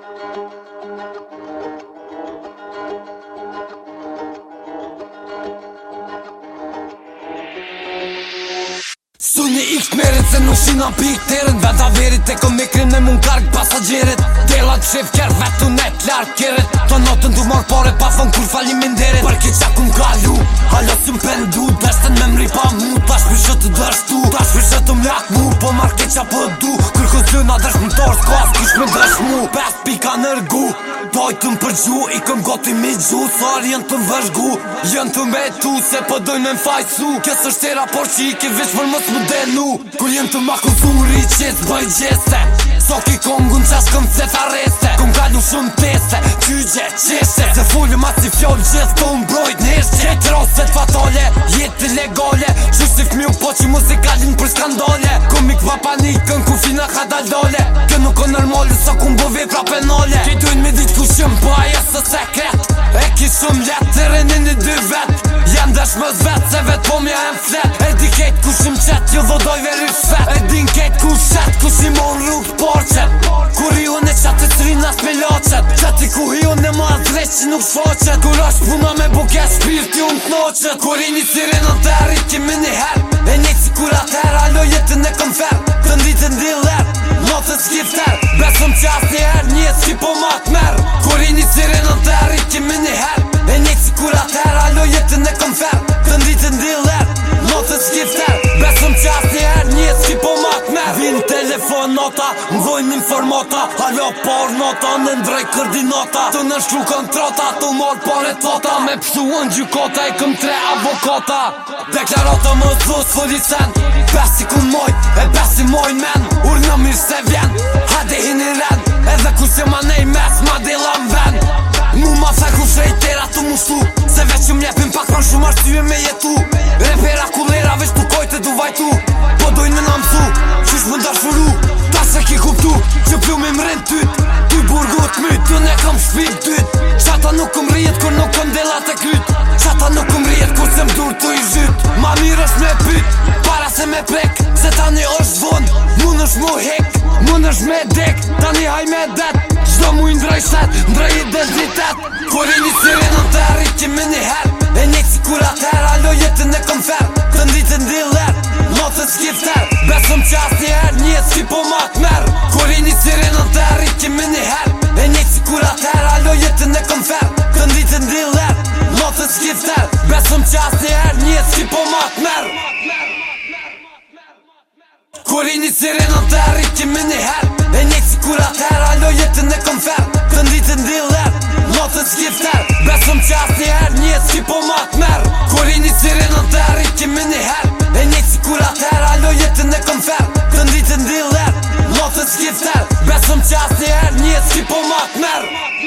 Sunje i këtmerit se nuk shina pi i këtërën Veta verit e kom mikrin me mund kark pasajgjerit Dela të shif kjer vetu ne të larkë kjerit Të notën du mor pare pa thon kur falim minderit Për ki qa ku m'kallu Halos ju m'pendu Dhe shtën me mri pa mund të dërsh tu Ta shpër që të mlak mu Po mark të qa për du Kërë kësë lëna dërsh më tërë Ska së kishë me dërsh mu Pes pika nërgu Doj të më përgju I këm goti mi gju Sërë jënë të më vërgu Jënë të me tu Se për po dojnë me më fajsu Kësë është të por që i ke vishë për mësë më denu kër jënë të më akuzur i qitë Bëj gjese So ki kongun që ashtë këm të Këm gajnu shumë pese Qyqe qese Se fullë ma si fjollë gjithë Të pa panikën ku fina ka dal dole Kë nuk o nërmollë sa ku mbo vipra penole Ti të me ditë ku shumë pa po ajo së sekret E ki shumë letë të rënin i dy vetë Jem dhe shmës vetë se vetë po mja em fletë E di kejtë ku shumë qëtë ju dhodoj veri shfetë E din në kejtë ku shetë ku shimon o në rrugë porqetë Kur i unë e qatë të të rinat me loqetë Qatë ku i unë e ma dreqë që nuk shfaqet Kur është puna me buke shpirti unë të noqetë Kur i një sirinë në të rritë ki mini herë E një si kurater, alo jetën e konfer Të një të një lërë, lotës gjithë nërë Besëm qasë një herë, një e shqipo më atëmer Kori një sirinë në të herë, i kemi një nota Mdojnë informata Halo por nota Në ndrej kërdinata Të nështru kontrata Të morë pare tota Me pësuan gjykota E këm tre avokata Deklarata më thus Fëllicen Besi ku moj E besi moj men Ur në mirë se vjen Hadi hini ren Edhe ku se ma nej mes Ma dilan ven Mu ma fe ku shrejtera të muslu Se veq që mljepin pak në shumë arsye me jetu Repera ku lështu shpik dyt Qata nuk këm rrjet, kur nuk këm delat e kryt Qata nuk këm rrjet, kur se mdur të i zyt Ma mirë është me pyt Para se me prek Se tani është vond mund është mu hek Mund është me dek Tani haj me det Qdo mu i ndrej set Ndrej identitet Kër i një sirenën të arrit që me një her E një kësi kur atëher Alo jetën e konfer fer Të nditë ndiler Lotën skifter Besëm që asë një her një gjithëtër Besëm që asë njëherë njëtë si po matë merë Kur i një sirinë në i kimi njëherë E njëkë si kur atëherë alo jetën e konferë Të nditë në dilerë, lotët gjithëtër Besëm që asë njëherë njëtë si po matë merë Kur i një sirinë në i kimi njëherë E njëkë si kur atëherë alo jetën e konferë Të nditë në dilerë, lotët gjithëtër Besëm që asë njëherë njëtë si po matë merë